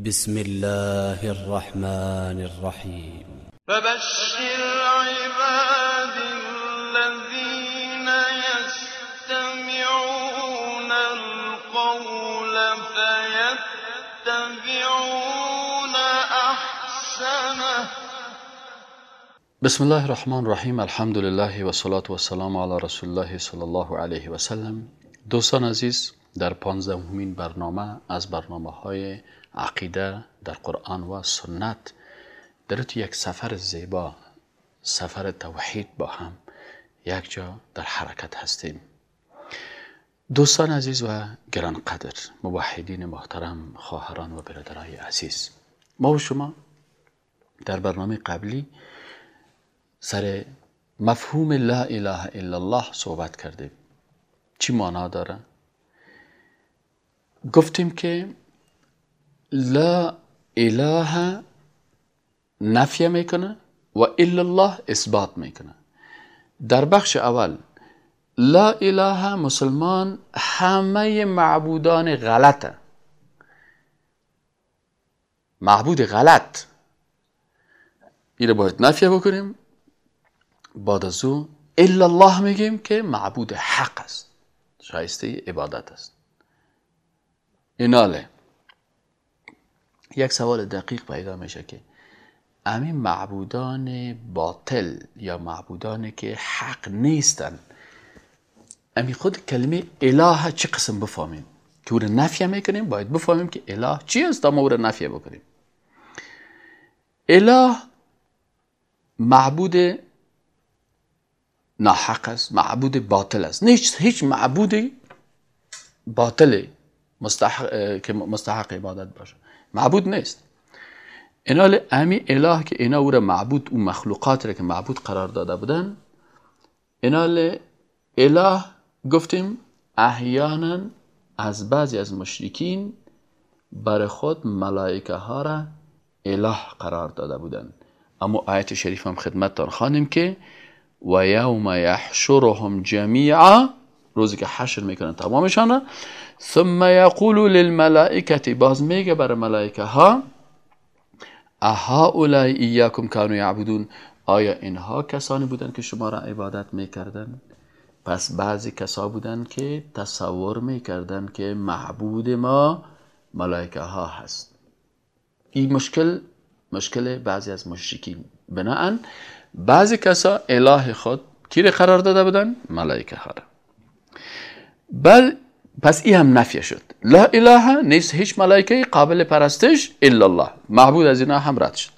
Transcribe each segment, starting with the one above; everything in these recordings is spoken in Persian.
بسم الله الرحمن الرحيم. فبشر عباد الذين يستمعون القول فيتبعون أحسنه. بسم الله الرحمن الرحیم الحمد لله و صلات و سلام علی رسول الله صلی الله علیه و سلم دوستان عزیز در پانزدهمین برنامه از برنامه های عقیده در قرآن و سنت در تو یک سفر زیبا سفر توحید با هم یک جا در حرکت هستیم. دوستان عزیز و گرانقدر موحدین محترم خواهران و برادرای عزیز ما و شما در برنامه قبلی سر مفهوم لا اله الا الله صحبت کردیم. چی معنا داره؟ گفتیم که لا اله نفیه می‌کنه و الا الله اثبات می‌کنه. در بخش اول لا اله مسلمان همه معبودان غلطه. معبود غلط. این باید نفیه بکنیم. بعد از او الا الله میگیم که معبود حق است. شایسته عبادت است. ایناله یک سوال دقیق پیدا میشه که امی معبودان باطل یا معبودانی که حق نیستن امی خود کلمه اله چه قسم بفهمیم؟ که او را نفیه می‌کنیم باید بفهمیم که اله چی است تا ما او را نفیه بکنیم. اله معبود ناحق است معبود باطل است. نیست هیچ معبود باطل مستحق که مستحق عبادت باشه. معبود نیست. اینال امی اله که اینا او را معبود اون مخلوقات را که معبود قرار داده بودن اینال اله گفتیم احیانا از بعضی از مشرکین بر خود ملائکه ها را اله قرار داده بودن. اما آیت شریف هم خدمتتان خانیم که و یوم یحشرهم جمیعا روزی که حشر می‌کنن تمامشان را ثم یقول للملائکه باز میگه بر ملائکه ها اها اولای ایاکم کانو یعبدون؟ آیا اینها کسانی بودن که شما را عبادت می‌کردن؟ پس بعضی کسا بودن که تصور می‌کردن که معبود ما ملائکه ها هست. این مشکل مشکل بعضی از مشرکین بناهن. بعضی کسا اله خود کی قرار داده بودن؟ ملائکه ها بل پس این هم نفیه شد. لا اله نیست هیچ ملائکه قابل پرستش الا الله. معبود از اینا هم رد شد.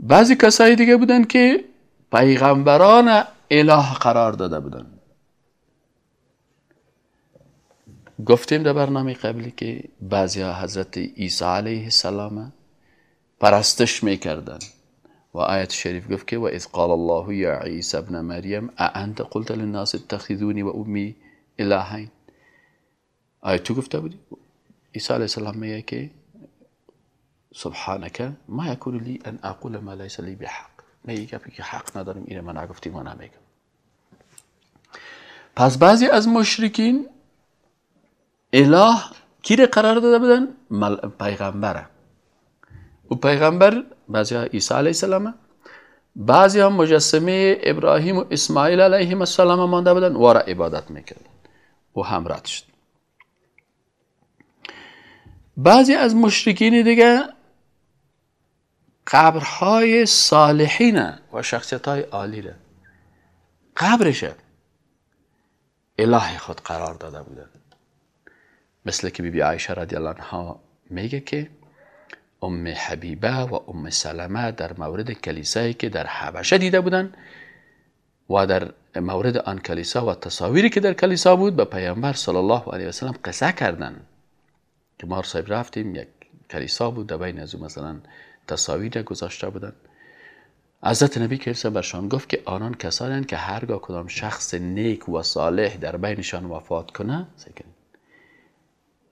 بعضی کسایی دیگه بودن که پیغمبران اله قرار داده بودن. گفتیم در برنامه قبلی که بعضی ها حضرت عیسی علیه السلام پرستش می‌کردن. و آیت شریف گفت که و اذ قال الله یا عیسی ابن مریم اانت قلت للناس اتخذوني و امی الهین آیا تو گفته بودی؟ عیسی علیه السلام میگه که سبحانك ما یکون لی ان اقول ما لیس لی بحق. میگه که حق ندارم اینه من نگفتی ما نمیگم. پس بعضی از مشرکین اله کی قرار داده بودن؟ پیغمبره. و پیغمبر بعضی ها عیسی علیه السلام بعضی هم مجسمه ابراهیم و اسماعیل علیه السلام مانده بودن و را عبادت می‌کردن. و هم رد شد. بعضی از مشرکین دیگه قبرهای صالحین و شخصیت های عالی را قبرشه. اله خود قرار داده بودن مثل که بی بی عایشه رضی الله عنها میگه که ام حبیبه و ام سلمه در مورد کلیسایی که در حبشه دیده بودن و در مورد آن کلیسا و تصاویری که در کلیسا بود به پیامبر صلی الله علیه و سلم قصه کردن. که ما صاحب رفتیم یک کلیسا بود در بین از مثلا تصاویر گذاشته بودن. حضرت نبی که برشان گفت که آنان کسانی که هرگاه کدام شخص نیک و صالح در بینشان وفات کنه سکن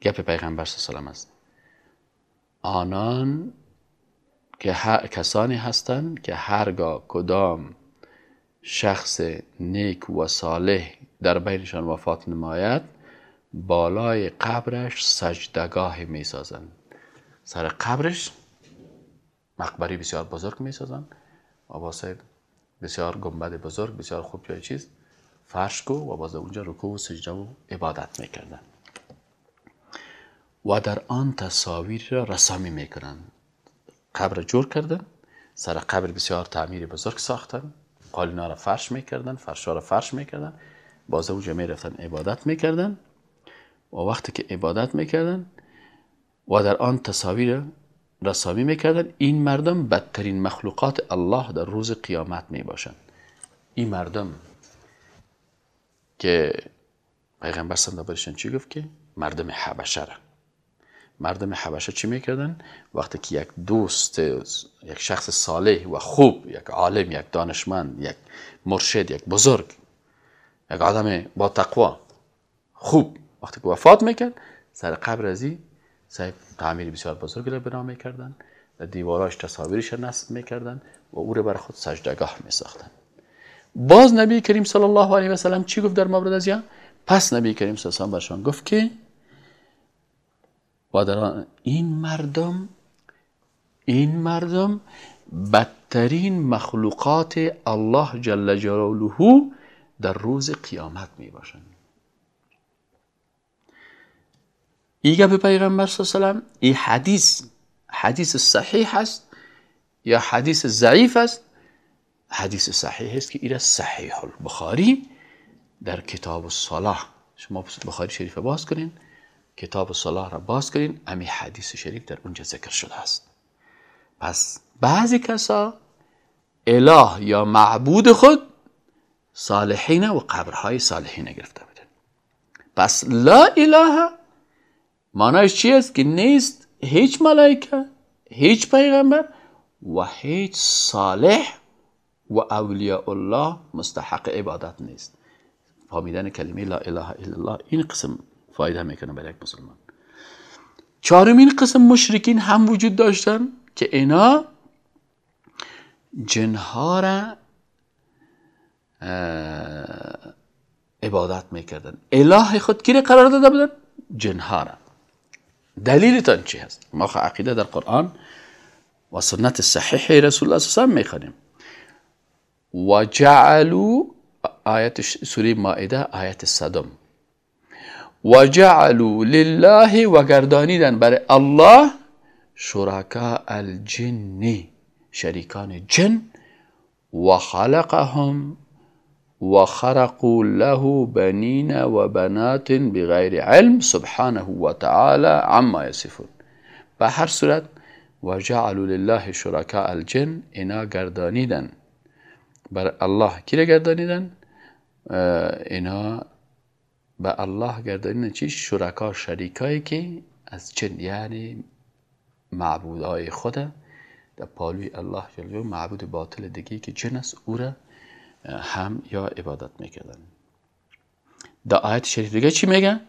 گپ پیغمبر صلی الله است. آنان که کسانی هستند که هرگاه کدام شخص نیک و صالح در بینشان وفات نماید بالای قبرش سجدگاه می سازند سر قبرش مقبری بسیار بزرگ می سازن و واسه بسیار گنبد بزرگ بسیار خوب جای چیز فرش کو و باز اونجا رکوع و سجده و عبادت می‌کردن و در آن تصاویر را رسامی می‌کنن قبر جور کردن سر قبر بسیار تعمیر بزرگ ساختن قالینا را فرش می‌کردن فرشا را فرش می‌کردن. باز اونجا می‌رفتن عبادت می‌کردن. و وقتی که عبادت می‌کردن و در آن تصاویر رسامی می‌کردن این مردم بدترین مخلوقات الله در روز قیامت می‌باشند. این مردم که پیغمبر صلی الله علیه چی گفت که؟ مردم حبشه مردم حبشه چی می‌کردن؟ وقتی که یک دوست یک شخص صالح و خوب یک عالم یک دانشمند یک مرشد یک بزرگ یک آدم با تقوا خوب وقتی که وفات می‌کرد سر قبر ازی سعی تعمیر بسیار بزرگی را بنا می‌کردن. دیواراش تصاویرش نصب می‌کردن و او را بر خود سجدگاه میساختن. باز نبی کریم صلی الله علیه و سلم چی گفت در مورد از پس نبی کریم صلی الله علیه و برشان گفت که در این مردم این مردم بدترین مخلوقات الله جل جلاله در روز قیامت می باشند ایگه به پیغمبر صلی الله علیه و این حدیث حدیث صحیح است یا حدیث ضعیف است؟ حدیث صحیح است که ایره صحیح البخاری در کتاب الصلاه شما بخاری شریف باز کنین. کتاب الصلاه را باز کنین امی حدیث شریف در اونجا ذکر شده است. پس بعضی کسا اله یا معبود خود صالحین و قبرهای صالحین گرفته بودن. پس لا اله معنیش چی است که نیست هیچ ملائکه هیچ پیغمبر و هیچ صالح و اولیاء الله مستحق عبادت نیست. فهمیدن کلمه لا اله الا الله این قسم فایده می‌کنه برای یک مسلمان. چهارمین قسم مشرکین هم وجود داشتن که اینا جنها را عبادت می‌کردن. اله خود کی قرار داده بودن؟ جنها را. دلیلتان چی هست؟ ما عقیده در قرآن و سنت صحیح رسول الله صلی الله علیه و و جعلوا آیت سوره مائده آیت صدم. و جعلوا لله و گردانیدن برای الله شرکاء الجن شریکان جن. و خلقهم و خرقوا له بنین و بنات بغیر علم سبحانه و تعالی عما یصفون. به هر صورت و جعلوا لله شرکاء الجن اینا گردانیدن. بر الله کی گردانیدن؟ اینا به الله گردانیدن چی؟ شرکا شریکایی که از جن یعنی معبودهای خود در پالوی الله جل معبود باطل دیگه که جن است او را هم یا عبادت می‌کردن. در آیت شریف دیگه چی میگن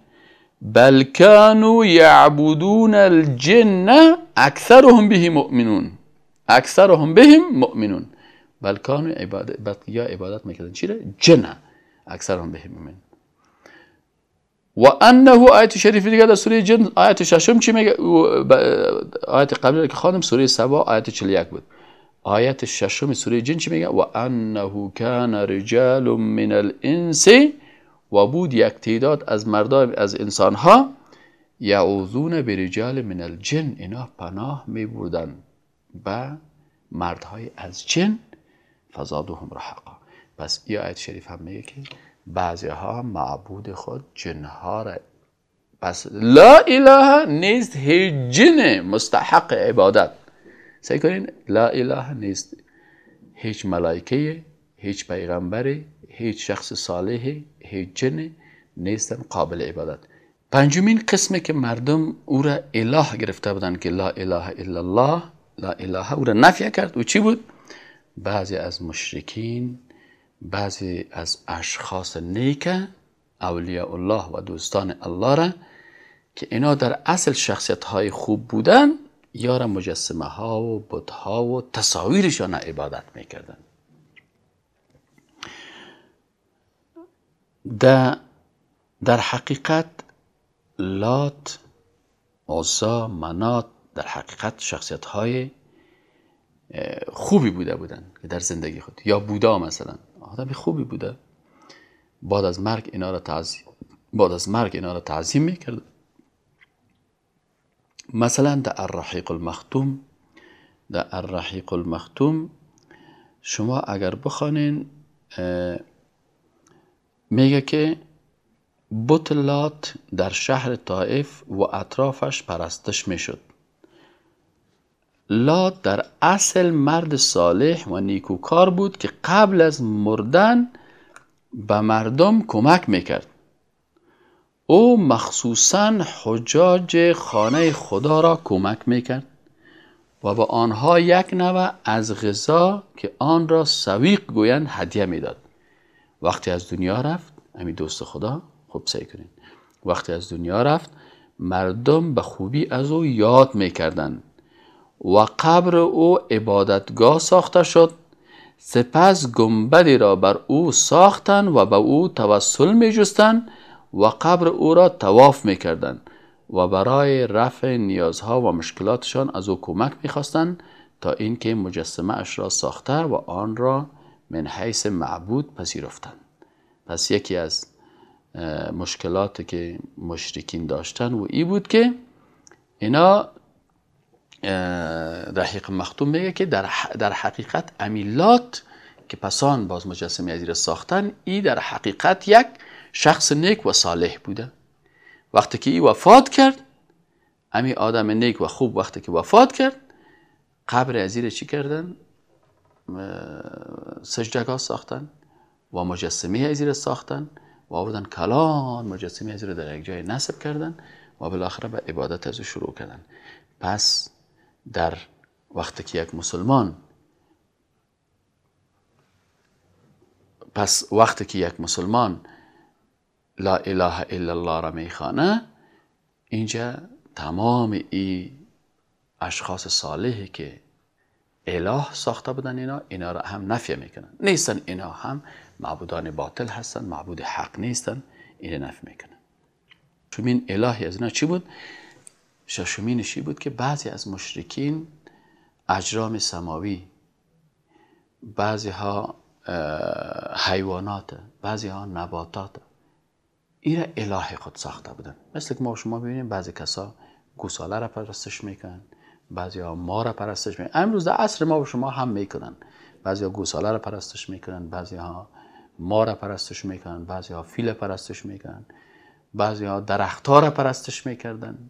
بل كانوا يعبدون الجن اکثرهم به مؤمنون. اکثرهم بهم مؤمنون. بل كانوا عبادت یا عبادت می‌کردن. چی جن اکثرهم بهم مؤمنون. و انه آیت شریف دیگه در سوره جن آیت ششم چی میگه؟ آیت قبلی که خانم سوره سبا آیت 41 بود. آیت ششم سوره جن چی میگه؟ و انه کان رجال من الانس و بود یک تعداد از مردان از انسان ها یعوذون برجال من الجن. اینا پناه می بردن به مردهای از جن. فزادهم رحقا. پس این آیت شریف هم میگه که بعضی ها معبود خود جنها را پس لا اله نیست هیچ جن مستحق عبادت. سعی کنین لا اله نیست. هیچ ملائکه هیچ پیغمبری هیچ شخص صالح هیچ جن نیستن قابل عبادت. پنجمین قسمه که مردم او را اله گرفته بودن که لا اله الا الله لا اله او را نفی کرد و چی بود؟ بعضی از مشرکین بعضی از اشخاص نیک اولیاء الله و دوستان الله را که اینا در اصل شخصیت های خوب بودن یا مجسمه ها و بت ها و تصاویرشان عبادت می‌کردن. در, در حقیقت لات عزا منات در حقیقت شخصیت های خوبی بوده بودن که در زندگی خود. یا بودا مثلا. آدم خوبی بوده. بعد از مرگ اینا را تعظیم بعد از مرگ اینا را تعظیم می‌کرد. مثلا در الرحیق المختوم در الرحیق المختوم شما اگر بخوانین میگه که بطلات در شهر طائف و اطرافش پرستش می‌شد. لات در اصل مرد صالح و نیکوکار بود که قبل از مردن به مردم کمک می‌کرد. او مخصوصا حجاج خانه خدا را کمک می‌کرد و به آنها یک نوع از غذا که آن را سویق گویند هدیه می‌داد. وقتی از دنیا رفت همین دوست خدا خوب سعی کنید وقتی از دنیا رفت مردم به خوبی از او یاد می‌کردند. و قبر او عبادتگاه ساخته شد. سپس گنبدی را بر او ساختند و به او توسل می جستند و قبر او را تواف می کردند و برای رفع نیازها و مشکلاتشان از او کمک می خواستند تا اینکه مجسمه اش را ساخته و آن را من حیث معبود پذیرفتند. پس یکی از مشکلاتی که مشرکین داشتن و ای بود که اینا رحیق مختوم میگه که در, در حقیقت امیلات که پسان باز مجسمه ازیر ساختن ای در حقیقت یک شخص نیک و صالح بوده. وقتی که ای وفات کرد امی آدم نیک و خوب وقتی که وفات کرد قبر ازیر چی کردن؟ سجدگاه ساختن و مجسمه ازیر ساختن و آوردن کلان مجسمه ازیر در یک جای نصب کردن و بالاخره به عبادت از شروع کردن. پس در وقتی که یک مسلمان پس وقتی که یک مسلمان لا اله الا الله را می‌خوانه اینجا تمام ای اشخاص صالحی که اله ساخته بودن اینا اینا را هم نفیه می‌کنن. نیستن اینا هم معبودان باطل هستن معبود حق نیستن این نفی می‌کنن. شمین الهی از اینا چی بود؟ ششمینش بود که بعضی از مشرکین اجرام سماوی بعضی ها حیوانات بعضی ها نباتات این را اله خود ساخته بودن. مثل که ما شما ببینیم بعضی کسا گوساله را پرستش می‌کنن بعضی ها ما را پرستش می‌کنن. امروز در عصر ما و شما هم می‌کنن. بعضی ها گوساله را پرستش می‌کنن بعضی ها ما را پرستش می‌کنن بعضی ها فیل پرستش می‌کنن بعضی ها درختها را پرستش می‌کردن.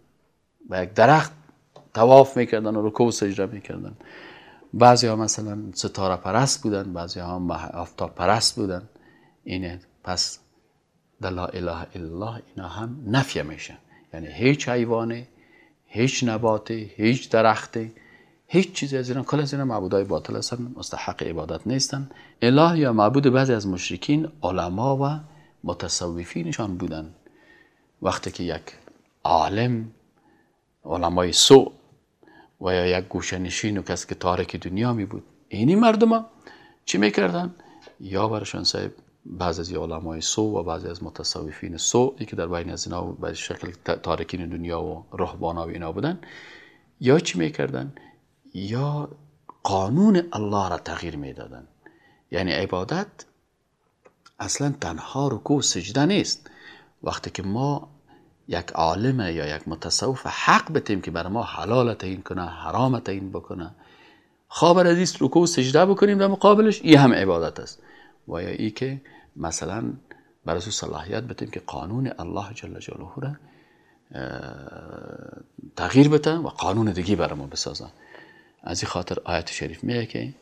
و یک درخت تواف می‌کردن و رکوع سجده می‌کردن. بعضی ها مثلا ستاره پرست بودن بعضی ها آفتاب پرست بودن. اینه پس در لا اله الله اینا هم نفیه میشن. یعنی هیچ حیوانه هیچ نباته هیچ درخته هیچ چیزی از اینا. کل از اینا معبودای باطل هستن مستحق عبادت نیستن. اله یا معبود بعضی از مشرکین علما و متصوفینشان بودن. وقتی که یک عالم علمای سو و یا یک گوشنشین و کسی که تارک دنیا می بود اینی مردم ها چی می‌کردن؟ یا برشان صاحب بعض از علمای سو و بعضی از متصوفین سو که در بین از اینا به شکل تارکین دنیا و رهبانا و اینا بودن یا چی می‌کردن؟ یا قانون الله را تغییر می‌دادن یعنی عبادت اصلا تنها رکوع سجده نیست وقتی که ما یک عالم یا یک متصوف حق بتیم که بر ما حلال تعیین کنه حرام تعیین بکنه. خبر از رکوع سجده بکنیم در مقابلش این هم عبادت است. و یا ای که مثلا بر صلاحیت بتیم که قانون الله جل جلاله را تغییر بتن و قانون دیگه بر ما بسازن از این خاطر آیت شریف میگه که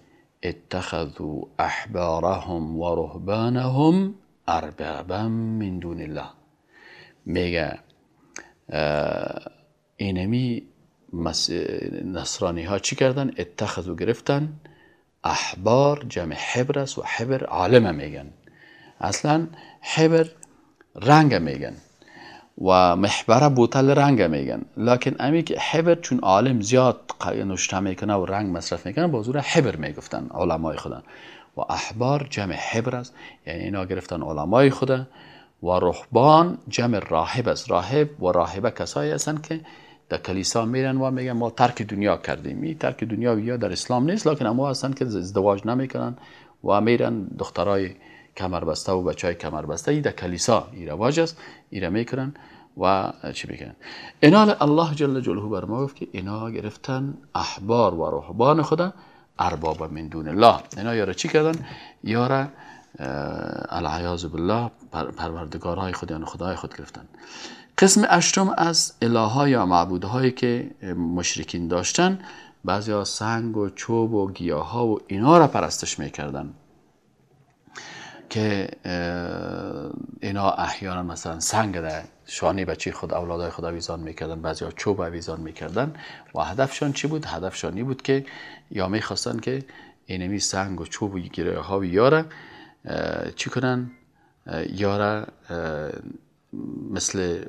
اتخذوا احبارهم و رهبانهم اربابا من دون الله. میگه اینمی نصرانی ها چی کردن؟ اتخذو گرفتن. احبار جمع حبر است و حبر عالم میگن. اصلا حبر رنگ میگن و محبره بوتل رنگ میگن. لکن امی که حبر چون عالم زیاد نشته می‌کنه و رنگ مصرف می‌کنه بازور حبر می‌گفتن علمای خدا. و احبار جمع حبر است یعنی اینا گرفتن علمای خدا. و رهبان جمع راهب است راهب و راهبه کسایی هستند که در کلیسا میرن و میگن ما ترک دنیا کردیم. این ترک دنیا یا در اسلام نیست لکن اما هستن که ازدواج نمی‌کنن و میرن دخترای کمربسته و بچه های کمربسته. ای در کلیسا این رواج است ایره می‌کنن و چی می‌کنن؟ اینا الله جل جلاله بر ما گفت که اینا گرفتن احبار و رهبان خدا ارباب من دون الله. اینا یاره چی کردن؟ یاره العیاذ بالله پروردگارهای خود یا خدای خود گرفتن قسم اشتم از الهه یا معبودهایی که مشرکین داشتن بعضی ها سنگ و چوب و گیاه ها و اینا را پرستش می‌کردن که اینا احیانا مثلا سنگ در شانی بچه خود اولادای خود آویزان می‌کردن بعضی ها چوب آویزان می‌کردن و هدفشان چی بود؟ هدفشان بود که یا می‌خواستن که اینمی سنگ و چوب و گیره ها و چی کنن؟ یاره مثل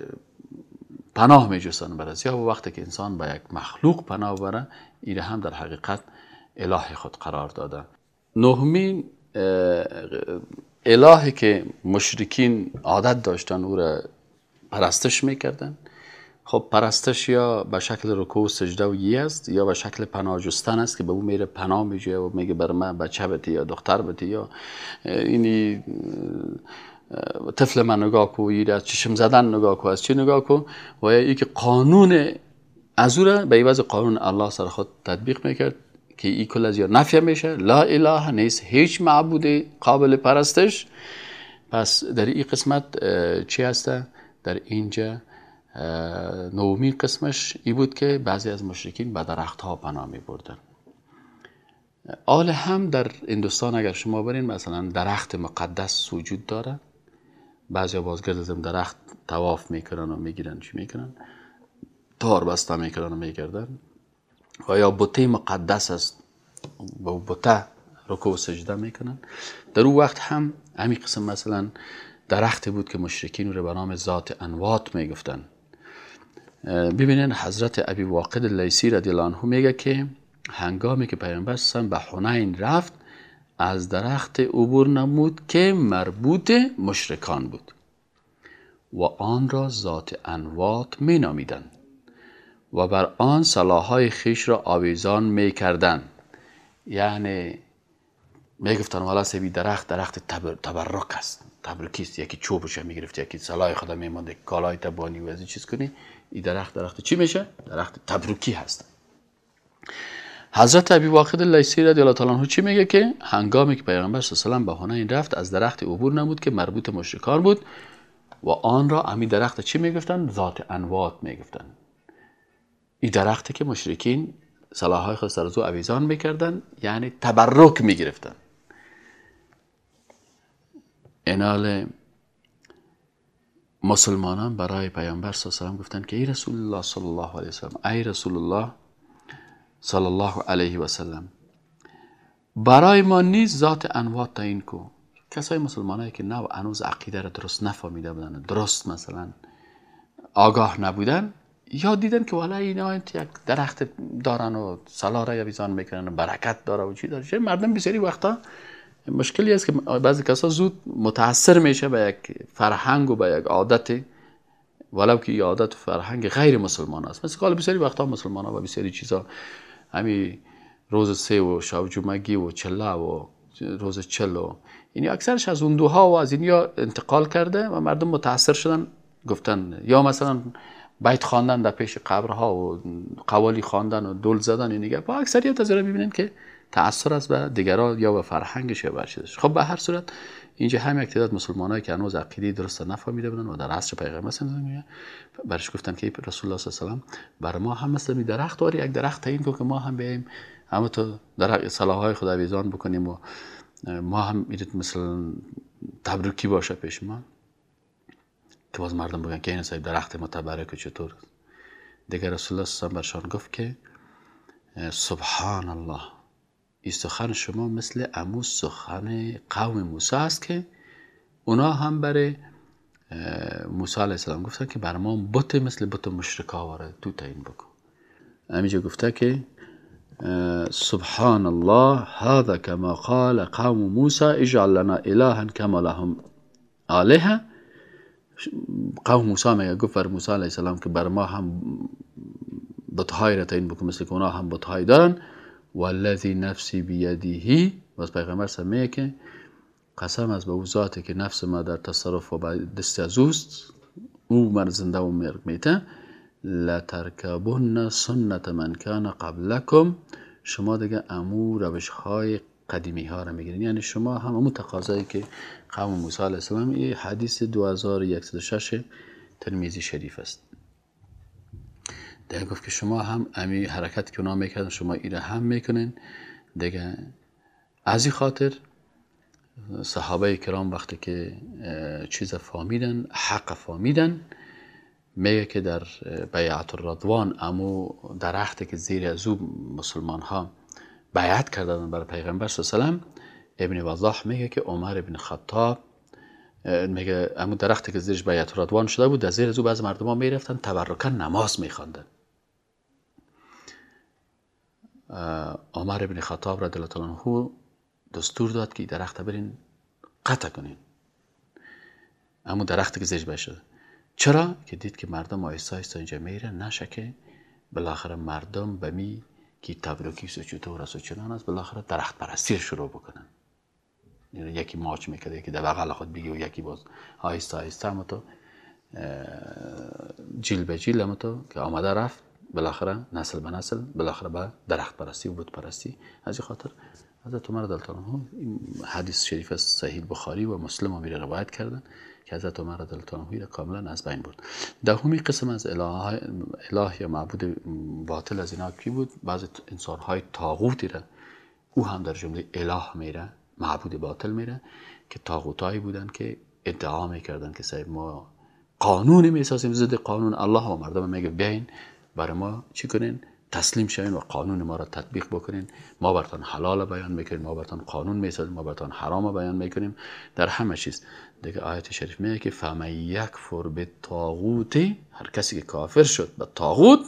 پناه میجوستن بر از یا وقتی که انسان به یک مخلوق پناه بره این هم در حقیقت اله خود قرار داده. نهمین الهی که مشرکین عادت داشتن او را پرستش می‌کردن. خب پرستش یا به شکل رکوع و سجده و یی است یا به شکل پناه جستن است که به او میره پناه میجوه و میگه بر من بچه بتی یا دختر بتی یا اینی طفل من نگاه کو از چشم زدن نگاه کو از چی نگاه کو؟ و یا که قانون از او را به عوض قانون الله سر خود تطبیق می‌کرد که ای کل از یا نفیه میشه لا اله نیست هیچ معبود قابل پرستش. پس در این قسمت چی هسته؟ در اینجا نومین قسمش ای بود که بعضی از مشرکین به درخت ها پناه می بردن آل هم در هندوستان اگر شما برین مثلا درخت مقدس وجود داره. بعضی بازگرد از درخت تواف می‌کنن و می‌گیرن. چی می‌کنن؟ تار بسته می‌کنن و میگردن. و یا بوته مقدس است. با بوته رکو و سجده می‌کنن. در او وقت هم همین قسم مثلا درخت بود که مشرکین رو به نام ذات انوات می‌گفتن. ببینین حضرت ابی واقد لیسی رضی الله عنه میگه که هنگامی که پیامبر به حنین رفت از درخت عبور نمود که مربوط مشرکان بود. و آن را ذات انوات می نامیدن و بر آن صلاحهای خیش را آویزان می کردن یعنی می گفتن والا سبی درخت درخت تبرک است. تبرکی است. یکی چوبش می گرفت یکی صلاح خدا می مانده کالای تبانی و از چیز کنی. این درخت درخت چی میشه؟ درخت تبرکی هست. حضرت ابی واقد لیسی رضی الله تعالی چی میگه که هنگامی که پیغمبر صلی الله علیه و به این رفت از درخت عبور نمود که مربوط مشرکان بود و آن را امی درخت چی می‌گفتن؟ ذات انوات می‌گفتن. این درختی که مشرکین های خود سر از او عویزان می‌کردن یعنی تبرک می‌گرفتن. انال مسلمانان برای پیامبر صلی الله گفتن که ای رسول الله صلی الله علیه و سلم ای رسول الله صلی الله علیه و سلم برای ما نیز ذات انوات تعیین کو. کسای مسلمانایی که نه هنوز عقیده را درست نفهمیده بودن درست مثلا آگاه نبودن یا دیدن که والا اینا یک درخت دارن و سلا را یویزان می‌کنن و برکت داره و چی داره. مردم بسیاری وقتا مشکلی است که بعضی کسا زود متاثر میشه به یک فرهنگ و به یک عادت ولو که این عادت و فرهنگ غیر مسلمان است. مثل بسیاری وقتا مسلمان ها و بسیاری چیزا. همین روز سه و شب جمعگی و چله و روز چل و یعنی اکثرش از اون دوها و از اینیا انتقال کرده و مردم متاثر شدن گفتن. یا مثلا بیت خواندن در پیش قبرها و قوالی خواندن و دل زدن این دیگه. با اکثریت از ببینید که تاثیر است به دیگران یا به فرهنگش یا به خب به هر صورت اینجا هم یک تعداد مسلمانایی که هنوز عقیده درست نفهمیده بودن و در عصر پیغمبر زندگی برش گفتن که رسول الله صلی الله علیه و بر ما هم مثل درخت داری یک درخت تعیین کن که ما هم بیایم همه تو در صلاح های خدا ویزان بکنیم و ما هم میرید مثلا تبرکی باشه پیش ما. که باز مردم بگن که این صاحب درخت متبرک چطور دیگر رسول الله صلی الله علیه و برشان گفت که سبحان الله. این سخن شما مثل امو سخن قوم موسی است که اونا هم برای موسی علیه السلام گفتن که بر ما بت مثل بت مشرکا وارد تو تعیین بکن. همینجا گفته که سبحان الله هذا كما قال قوم موسى اجعل لنا الها كما لهم آلهه قوم موسی میگه گفت بر موسی علیه السلام که بر ما هم بتهای را تعیین بکن مثل که اونا هم بتهای دارن. والذی نفسی بیدیهی بس پیغمبر سر میگه که قسم از به او ذاتی که نفس ما در تصرف و دست از اوست. او مر زنده و مرگ میته. لترکبن سنت من کان قبلکم. شما دیگه امو روش های قدیمی ها را می‌گیرین یعنی شما هم امو تقاضایی که قوم موسی علیه السلام این حدیث 2106 ترمیزی شریف است. دیگه گفت که شما هم امی حرکت که اونا می‌کردن شما ایره هم می‌کنین. دیگه از این خاطر صحابه کرام وقتی که چیز فامیدن حق فامیدن میگه که در بیعت الرضوان امو درختی که زیر از او مسلمان ها بیعت کردن برای پیغمبر صلی الله ابن وضاح میگه که عمر ابن خطاب میگه امو درختی که زیرش بیعت الرضوان شده بود در زیر از بعض مردم ها می‌رفتن تبرکا نماز میخواندن. عمر ابن خطاب رضی الله دستور داد که درخت برین قطع کنین. اما درختی که زیرش بشه. چرا؟ که دید که مردم آیستا آیستا اینجا میره نشه بالاخره مردم به می که تبرکی سو چطور است و چنان است بالاخره درخت پرستی شروع بکنن. یعنی یکی ماچ می‌کرده یکی در بغل خود بگی و یکی باز آیستا آیستا. اما تو جیل به جیل اما تو که آمده رفت. بالاخره نسل به نسل بالاخره به درخت پرستی و بود پرستی. از این خاطر حضرت عمر رضی این حدیث شریف از صحیح بخاری و مسلم هم روایت کردن که حضرت عمر رضی الله را کاملا از بین برد. دهمی قسم از اله, اله یا معبود باطل از اینا کی بود؟ بعض انسان های تاغوتی را. او هم در جمله اله میره معبود باطل میره که تاغوتایی بودن که ادعا می‌کردن که صاحب ما قانون می‌سازیم ضد قانون. الله و مردم میگه بیاین برای ما چی کنین؟ تسلیم شوین و قانون ما را تطبیق بکنین. ما برتان حلال بیان می‌کنیم ما برتان قانون می‌سازیم ما برتان حرام بیان می‌کنیم. در همه چیز. دیگه آیت شریف میگه که فمن یکفر به طاغوت هر کسی که کافر شد به طاغوت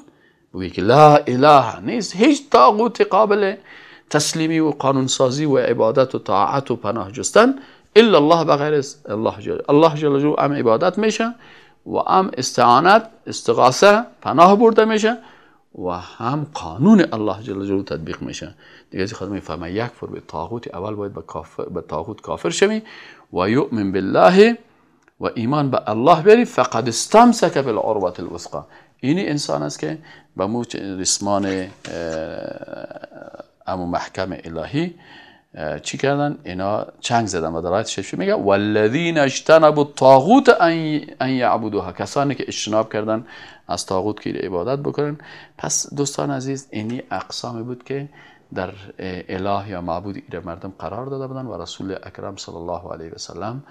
بگه که لا اله نیست هیچ طاغوت قابل تسلیمی و قانون سازی و عبادت و طاعت و پناه جستن. الا الله بغیر الله جل الله جل جلاله ام عبادت میشه. و ام استعانت استغاثه پناه برده میشه و هم قانون الله جل جلاله تطبیق میشه. دیگه از خاطر میفهمه یک فر به طاغوت اول باید به کافر به طاغوت کافر شوی و یؤمن بالله و ایمان به الله بیاری فقد استمسک بالعروة الوثقى. اینی انسان است که به مو رسمان امو محکم الهی چی کردن اینا چنگ زدن و در آیت میگه والذین اجتنبوا الطاغوت ان یعبدوها. کسانی که اجتناب کردن از طاغوت که عبادت بکنن. پس دوستان عزیز اینی اقسامی بود که در اله یا معبود ایره مردم قرار داده بودن و رسول اکرم صلی الله علیه و سلم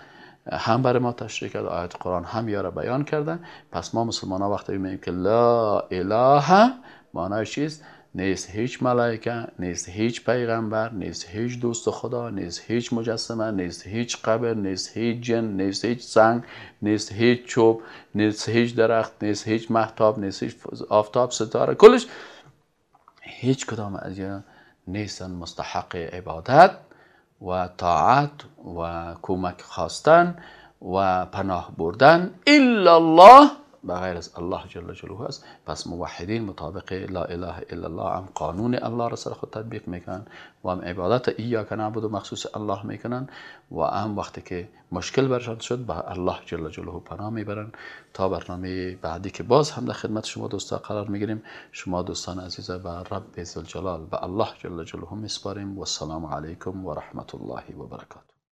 هم برای ما تشریح کرد آیت قرآن هم یاره بیان کردن پس ما مسلمان ها وقتی میگیم که لا اله معنای چیست؟ نیست هیچ ملائکه نیست هیچ پیغمبر نیست هیچ دوست خدا نیست هیچ مجسمه نیست هیچ قبر نیست هیچ جن نیست هیچ سنگ نیست هیچ چوب نیست هیچ درخت نیست هیچ محتاب نیست هیچ آفتاب ستاره کلش هیچ کدام از اینا نیستن مستحق عبادت و طاعت و کمک خواستن و پناه بردن الا الله بغیر از الله جل جلاله است. پس موحدین مطابق لا اله الا الله هم قانون الله را سر خود تطبیق می‌کنن و هم عبادت ایاک نعبد و مخصوص الله می‌کنن و هم وقتی که مشکل برشان شد به الله جل جلاله پناه می‌برن. تا برنامه بعدی که باز هم در خدمت شما دوستا قرار می‌گیریم. شما دوستان عزیز و رب ذوالجلال و الله جل جلاله میسپاریم. و السلام علیکم و رحمت الله و برکاته.